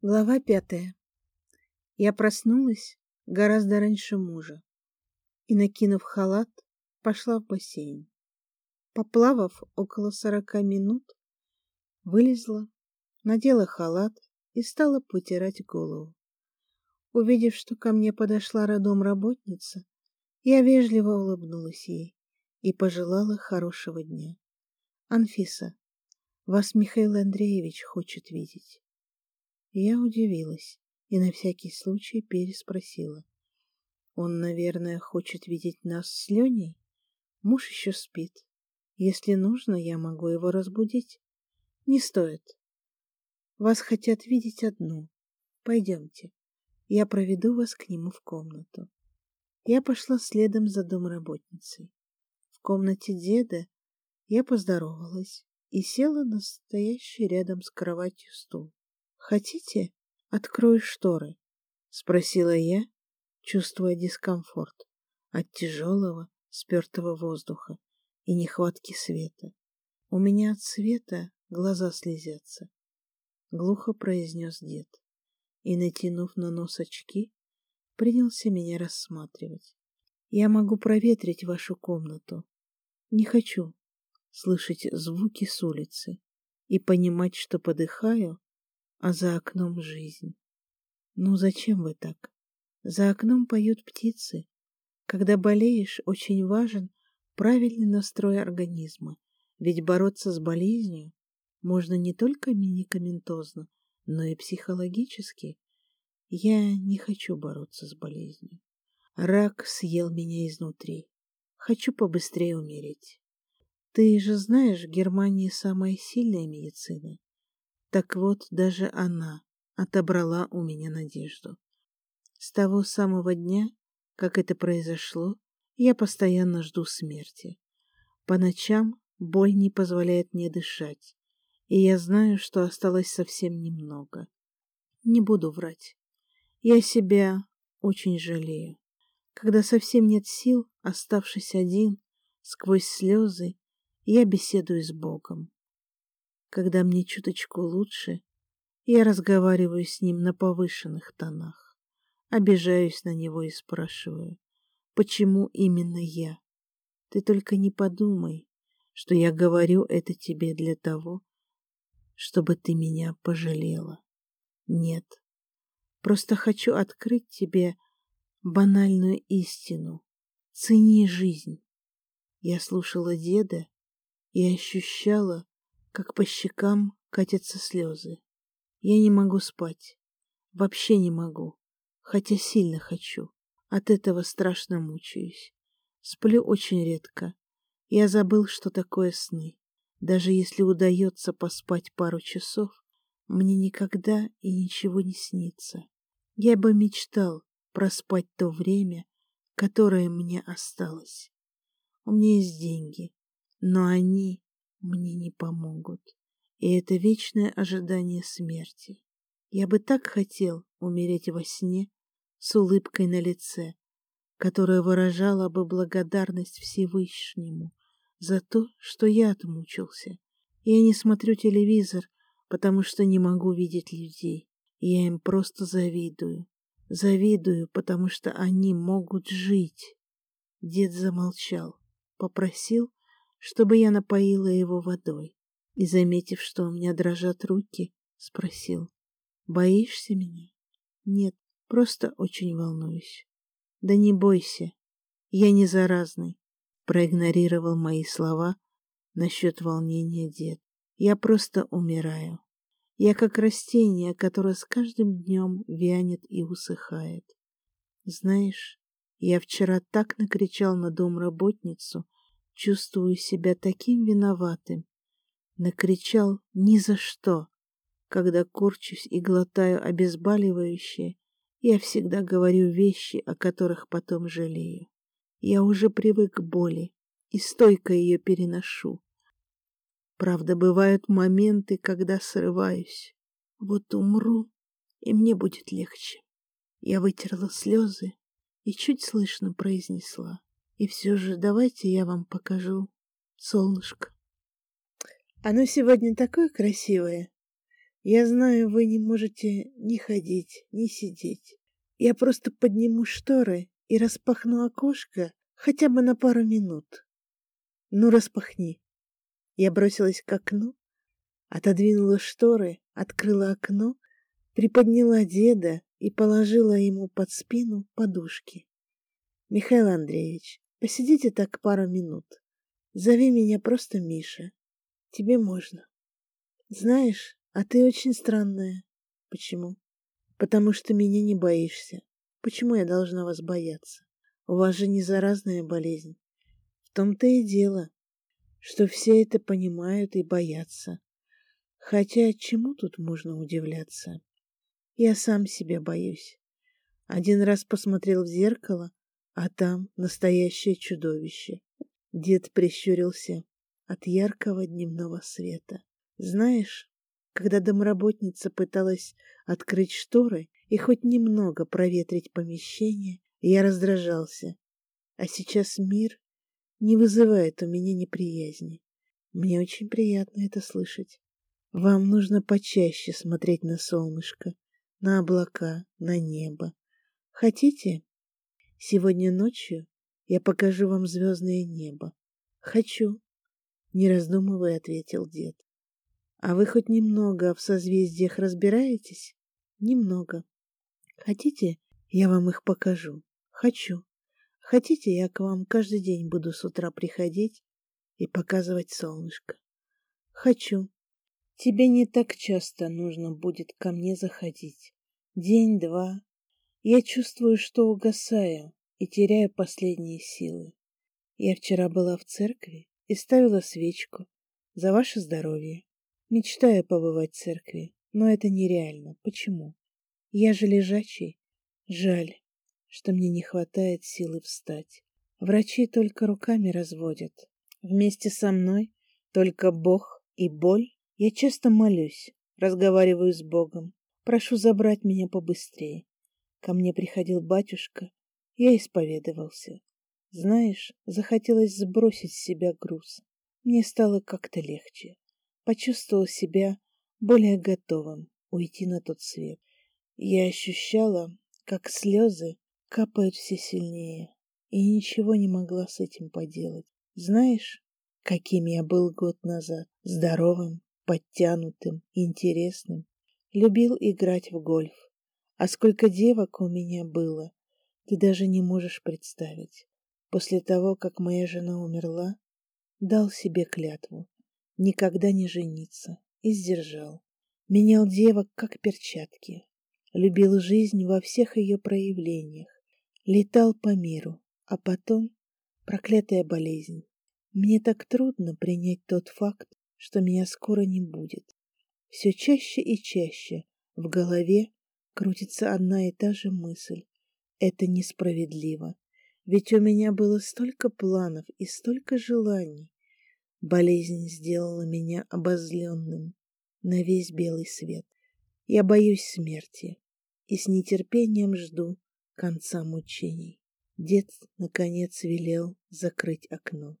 Глава пятая. Я проснулась гораздо раньше мужа и, накинув халат, пошла в бассейн. Поплавав около сорока минут, вылезла, надела халат и стала потирать голову. Увидев, что ко мне подошла родом работница, я вежливо улыбнулась ей и пожелала хорошего дня. «Анфиса, вас Михаил Андреевич хочет видеть». Я удивилась и на всякий случай переспросила. Он, наверное, хочет видеть нас с Леней? Муж еще спит. Если нужно, я могу его разбудить. Не стоит. Вас хотят видеть одну. Пойдемте. Я проведу вас к нему в комнату. Я пошла следом за домработницей. В комнате деда я поздоровалась и села на стоящий рядом с кроватью стул. «Хотите, открою шторы?» — спросила я, чувствуя дискомфорт от тяжелого, спертого воздуха и нехватки света. «У меня от света глаза слезятся», — глухо произнес дед и, натянув на нос очки, принялся меня рассматривать. «Я могу проветрить вашу комнату. Не хочу слышать звуки с улицы и понимать, что подыхаю а за окном жизнь. Ну зачем вы так? За окном поют птицы. Когда болеешь, очень важен правильный настрой организма, ведь бороться с болезнью можно не только медикаментозно, но и психологически. Я не хочу бороться с болезнью. Рак съел меня изнутри. Хочу побыстрее умереть. Ты же знаешь, в Германии самая сильная медицина. Так вот, даже она отобрала у меня надежду. С того самого дня, как это произошло, я постоянно жду смерти. По ночам боль не позволяет мне дышать, и я знаю, что осталось совсем немного. Не буду врать. Я себя очень жалею. Когда совсем нет сил, оставшись один, сквозь слезы, я беседую с Богом. Когда мне чуточку лучше, я разговариваю с ним на повышенных тонах, обижаюсь на него и спрашиваю, почему именно я? Ты только не подумай, что я говорю это тебе для того, чтобы ты меня пожалела. Нет, просто хочу открыть тебе банальную истину. Цени жизнь. Я слушала деда и ощущала, как по щекам катятся слезы. Я не могу спать. Вообще не могу. Хотя сильно хочу. От этого страшно мучаюсь. Сплю очень редко. Я забыл, что такое сны. Даже если удается поспать пару часов, мне никогда и ничего не снится. Я бы мечтал проспать то время, которое мне осталось. У меня есть деньги, но они мне не помогут. И это вечное ожидание смерти. Я бы так хотел умереть во сне с улыбкой на лице, которая выражала бы благодарность Всевышнему за то, что я отмучился. Я не смотрю телевизор, потому что не могу видеть людей. Я им просто завидую. Завидую, потому что они могут жить. Дед замолчал, попросил, чтобы я напоила его водой. И, заметив, что у меня дрожат руки, спросил, «Боишься меня?» «Нет, просто очень волнуюсь». «Да не бойся, я не заразный», проигнорировал мои слова насчет волнения дед. «Я просто умираю. Я как растение, которое с каждым днем вянет и усыхает. Знаешь, я вчера так накричал на домработницу, Чувствую себя таким виноватым. Накричал ни за что. Когда корчусь и глотаю обезболивающее, я всегда говорю вещи, о которых потом жалею. Я уже привык к боли и стойко ее переношу. Правда, бывают моменты, когда срываюсь. Вот умру, и мне будет легче. Я вытерла слезы и чуть слышно произнесла. И все же давайте я вам покажу солнышко. Оно сегодня такое красивое. Я знаю, вы не можете ни ходить, ни сидеть. Я просто подниму шторы и распахну окошко хотя бы на пару минут. Ну, распахни. Я бросилась к окну, отодвинула шторы, открыла окно, приподняла деда и положила ему под спину подушки. Михаил Андреевич, посидите так пару минут. Зови меня просто Миша. Тебе можно. Знаешь, а ты очень странная. Почему? Потому что меня не боишься. Почему я должна вас бояться? У вас же не заразная болезнь. В том-то и дело, что все это понимают и боятся. Хотя чему тут можно удивляться? Я сам себя боюсь. Один раз посмотрел в зеркало, а там настоящее чудовище. Дед прищурился от яркого дневного света. Знаешь, когда домработница пыталась открыть шторы и хоть немного проветрить помещение, я раздражался. А сейчас мир не вызывает у меня неприязни. Мне очень приятно это слышать. Вам нужно почаще смотреть на солнышко, на облака, на небо. Хотите? Сегодня ночью я покажу вам звездное небо. Хочу. Не раздумывая, ответил дед. А вы хоть немного в созвездиях разбираетесь? Немного. Хотите, я вам их покажу? Хочу. Хотите, я к вам каждый день буду с утра приходить и показывать солнышко? Хочу. Тебе не так часто нужно будет ко мне заходить. День-два. Я чувствую, что угасаю и теряю последние силы. Я вчера была в церкви и ставила свечку за ваше здоровье. Мечтаю побывать в церкви, но это нереально. Почему? Я же лежачий. Жаль, что мне не хватает силы встать. Врачи только руками разводят. Вместе со мной только Бог и боль. Я часто молюсь, разговариваю с Богом. Прошу забрать меня побыстрее. Ко мне приходил батюшка, я исповедовался. Знаешь, захотелось сбросить с себя груз. Мне стало как-то легче почувствовал себя более готовым уйти на тот свет. Я ощущала, как слезы капают все сильнее, и ничего не могла с этим поделать. Знаешь, каким я был год назад? Здоровым, подтянутым, интересным. Любил играть в гольф. А сколько девок у меня было, ты даже не можешь представить. После того, как моя жена умерла, дал себе клятву никогда не жениться, и сдержал. Менял девок, как перчатки. Любил жизнь во всех ее проявлениях. Летал по миру, а потом проклятая болезнь. Мне так трудно принять тот факт, что меня скоро не будет. Все чаще и чаще в голове крутится одна и та же мысль. Это несправедливо. Ведь у меня было столько планов и столько желаний. Болезнь сделала меня обозленным на весь белый свет. Я боюсь смерти и с нетерпением жду конца мучений. Дед, наконец, велел закрыть окно.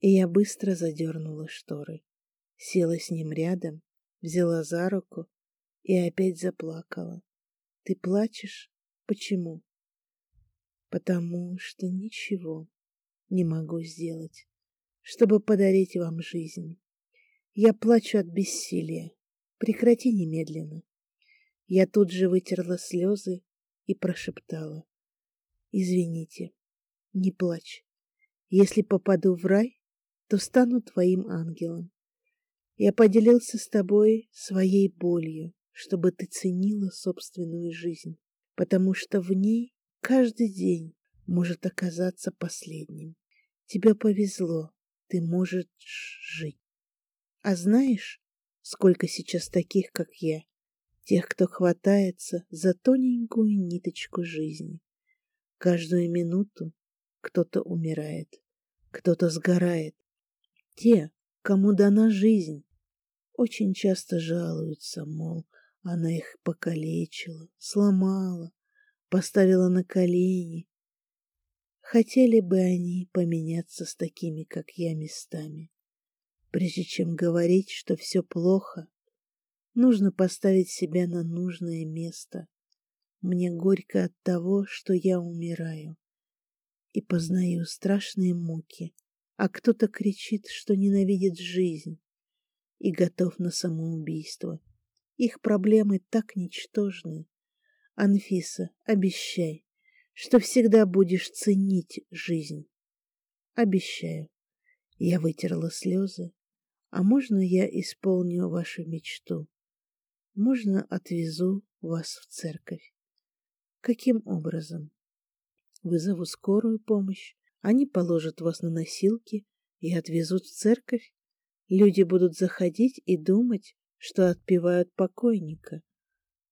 И я быстро задернула шторы. Села с ним рядом, взяла за руку и опять заплакала. Ты плачешь? Почему? Потому что ничего не могу сделать чтобы подарить вам жизнь. Я плачу от бессилия. Прекрати немедленно. Я тут же вытерла слезы и прошептала. Извините, не плачь. Если попаду в рай, то стану твоим ангелом. Я поделился с тобой своей болью, чтобы ты ценила собственную жизнь, потому что в ней каждый день может оказаться последним. Тебе повезло, ты можешь жить. А знаешь, сколько сейчас таких, как я, тех, кто хватается за тоненькую ниточку жизни. Каждую минуту кто-то умирает, кто-то сгорает. Те, кому дана жизнь, очень часто жалуются, мол, она их покалечила, сломала, поставила на колени, Хотели бы они поменяться с такими, как я, местами. Прежде чем говорить, что все плохо, Нужно поставить себя на нужное место. Мне горько от того, что я умираю и познаю страшные муки, а кто-то кричит, что ненавидит жизнь и готов на самоубийство. Их проблемы так ничтожны. Анфиса, обещай, что всегда будешь ценить жизнь. Обещаю. Я вытерла слезы. А можно я исполню вашу мечту? Можно отвезу вас в церковь? Каким образом? Вызову скорую помощь, они положат вас на носилки и отвезут в церковь. Люди будут заходить и думать, что отпевают покойника.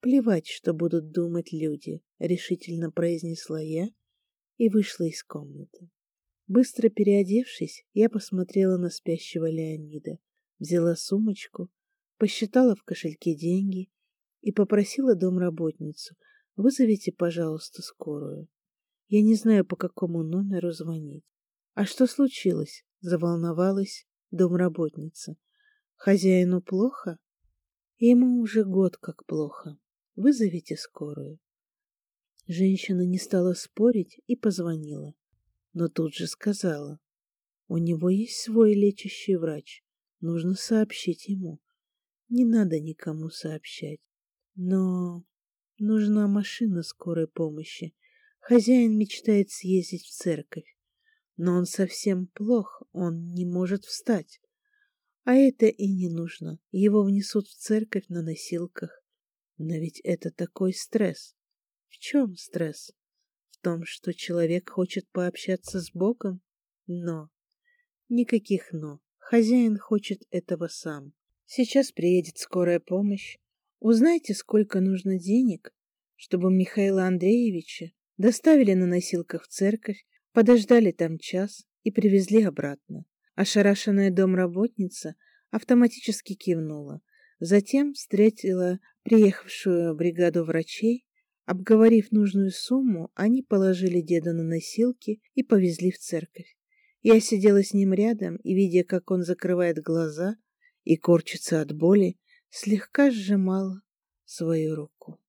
Плевать, что будут думать люди, решительно произнесла я и вышла из комнаты. Быстро переодевшись, я посмотрела на спящего Леонида, взяла сумочку, посчитала в кошельке деньги и попросила домработницу «Вызовите, пожалуйста, скорую. Я не знаю, по какому номеру звонить». «А что случилось?» — заволновалась домработница. «Хозяину плохо?» «Ему уже год как плохо. Вызовите скорую». Женщина не стала спорить и позвонила но тут же сказала, у него есть свой лечащий врач, нужно сообщить ему. Не надо никому сообщать. Но нужна машина скорой помощи. Хозяин мечтает съездить в церковь, но он совсем плох, он не может встать. А это и не нужно. Его внесут в церковь на носилках. Но ведь это такой стресс. В чем стресс? том, что человек хочет пообщаться с Богом? Но. Никаких «но». Хозяин хочет этого сам. Сейчас приедет скорая помощь. Узнайте, сколько нужно денег, чтобы Михаила Андреевича доставили на носилках в церковь, подождали там час и привезли обратно. Ошарашенная домработница автоматически кивнула. Затем встретила приехавшую бригаду врачей Обговорив нужную сумму, они положили деда на носилки и повезли в церковь. Я сидела с ним рядом и, видя, как он закрывает глаза и корчится от боли, слегка сжимала свою руку.